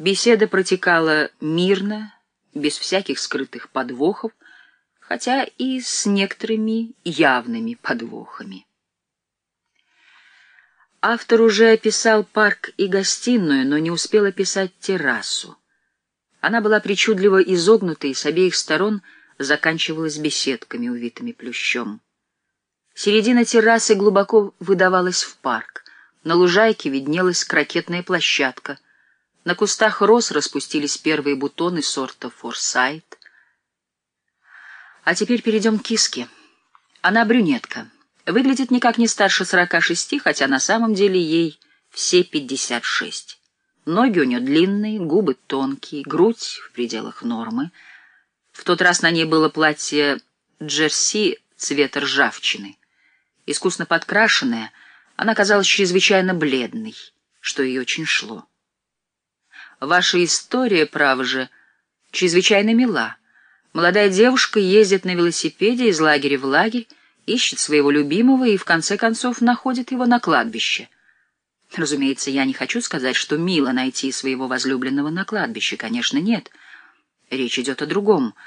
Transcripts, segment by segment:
Беседа протекала мирно, без всяких скрытых подвохов, хотя и с некоторыми явными подвохами. Автор уже описал парк и гостиную, но не успел описать террасу. Она была причудливо изогнута и с обеих сторон заканчивалась беседками, увитыми плющом. Середина террасы глубоко выдавалась в парк. На лужайке виднелась крокетная площадка. На кустах роз распустились первые бутоны сорта «Форсайт». А теперь перейдем к киске. Она брюнетка. Выглядит никак не старше сорока шести, хотя на самом деле ей все пятьдесят шесть. Ноги у нее длинные, губы тонкие, грудь в пределах нормы. В тот раз на ней было платье джерси цвета ржавчины. Искусно подкрашенная, она казалась чрезвычайно бледной, что ей очень шло. Ваша история, право же, чрезвычайно мила. Молодая девушка ездит на велосипеде из лагеря в лагерь, ищет своего любимого и, в конце концов, находит его на кладбище. Разумеется, я не хочу сказать, что мило найти своего возлюбленного на кладбище. Конечно, нет. Речь идет о другом —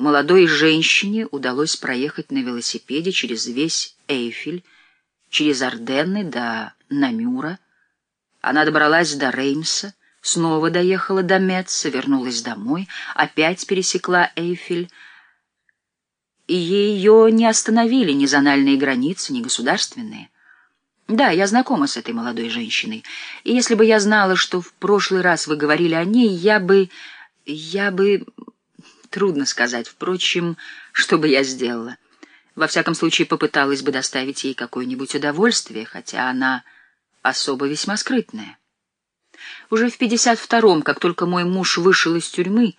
молодой женщине удалось проехать на велосипеде через весь Эйфель, через Орденны до Намюра. Она добралась до Реймса, снова доехала до Метца, вернулась домой, опять пересекла Эйфель, и ее не остановили ни зональные границы, ни государственные. Да, я знакома с этой молодой женщиной, и если бы я знала, что в прошлый раз вы говорили о ней, я бы... я бы... Трудно сказать, впрочем, что бы я сделала. Во всяком случае, попыталась бы доставить ей какое-нибудь удовольствие, хотя она особо весьма скрытная. Уже в 52-м, как только мой муж вышел из тюрьмы,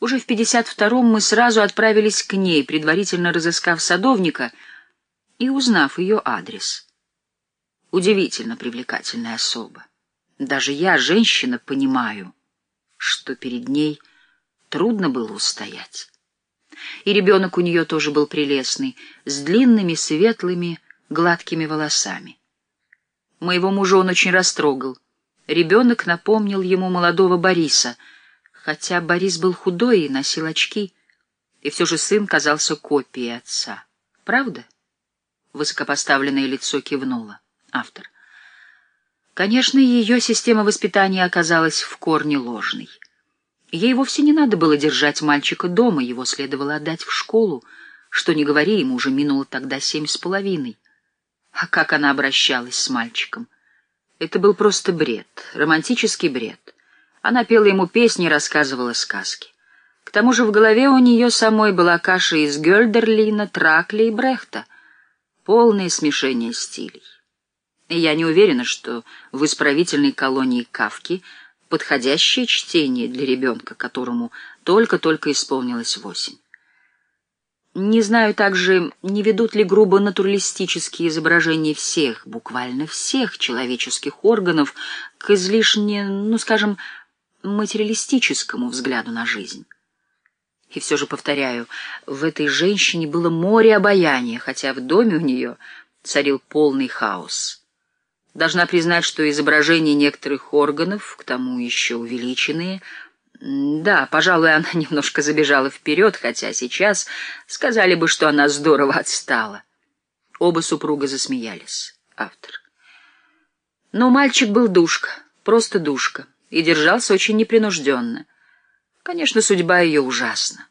уже в 52-м мы сразу отправились к ней, предварительно разыскав садовника и узнав ее адрес. Удивительно привлекательная особа. Даже я, женщина, понимаю, что перед ней — Трудно было устоять. И ребенок у нее тоже был прелестный, с длинными, светлыми, гладкими волосами. Моего мужа он очень растрогал. Ребенок напомнил ему молодого Бориса, хотя Борис был худой и носил очки, и все же сын казался копией отца. Правда? Высокопоставленное лицо кивнуло. Автор. Конечно, ее система воспитания оказалась в корне ложной. Ей вовсе не надо было держать мальчика дома, его следовало отдать в школу. Что не говори, ему уже минуло тогда семь с половиной. А как она обращалась с мальчиком? Это был просто бред, романтический бред. Она пела ему песни и рассказывала сказки. К тому же в голове у нее самой была каша из Гёльдерлина, Тракли и Брехта. Полное смешение стилей. И я не уверена, что в исправительной колонии Кавки — подходящее чтение для ребенка, которому только-только исполнилось восемь. Не знаю также, не ведут ли грубо натуралистические изображения всех, буквально всех человеческих органов к излишне, ну, скажем, материалистическому взгляду на жизнь. И все же, повторяю, в этой женщине было море обаяния, хотя в доме у нее царил полный хаос. Должна признать, что изображения некоторых органов, к тому еще увеличенные, да, пожалуй, она немножко забежала вперед, хотя сейчас сказали бы, что она здорово отстала. Оба супруга засмеялись. Автор. Но мальчик был душка, просто душка, и держался очень непринужденно. Конечно, судьба ее ужасна.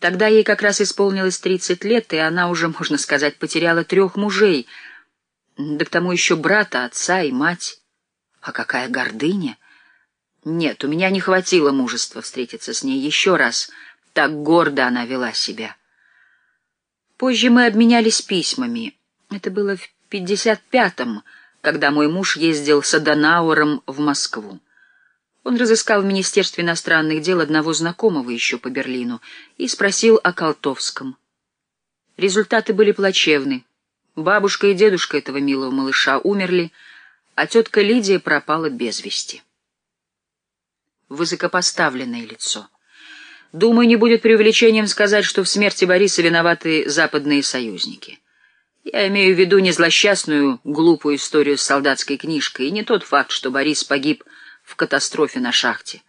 Тогда ей как раз исполнилось тридцать лет, и она уже, можно сказать, потеряла трех мужей — да к тому еще брата, отца и мать. А какая гордыня! Нет, у меня не хватило мужества встретиться с ней еще раз. Так гордо она вела себя. Позже мы обменялись письмами. Это было в пятьдесят пятом, когда мой муж ездил с Адонауэром в Москву. Он разыскал в Министерстве иностранных дел одного знакомого еще по Берлину и спросил о Колтовском. Результаты были плачевны. Бабушка и дедушка этого милого малыша умерли, а тетка Лидия пропала без вести. Высокопоставленное лицо. Думаю, не будет преувеличением сказать, что в смерти Бориса виноваты западные союзники. Я имею в виду не злосчастную, глупую историю с солдатской книжкой, и не тот факт, что Борис погиб в катастрофе на шахте.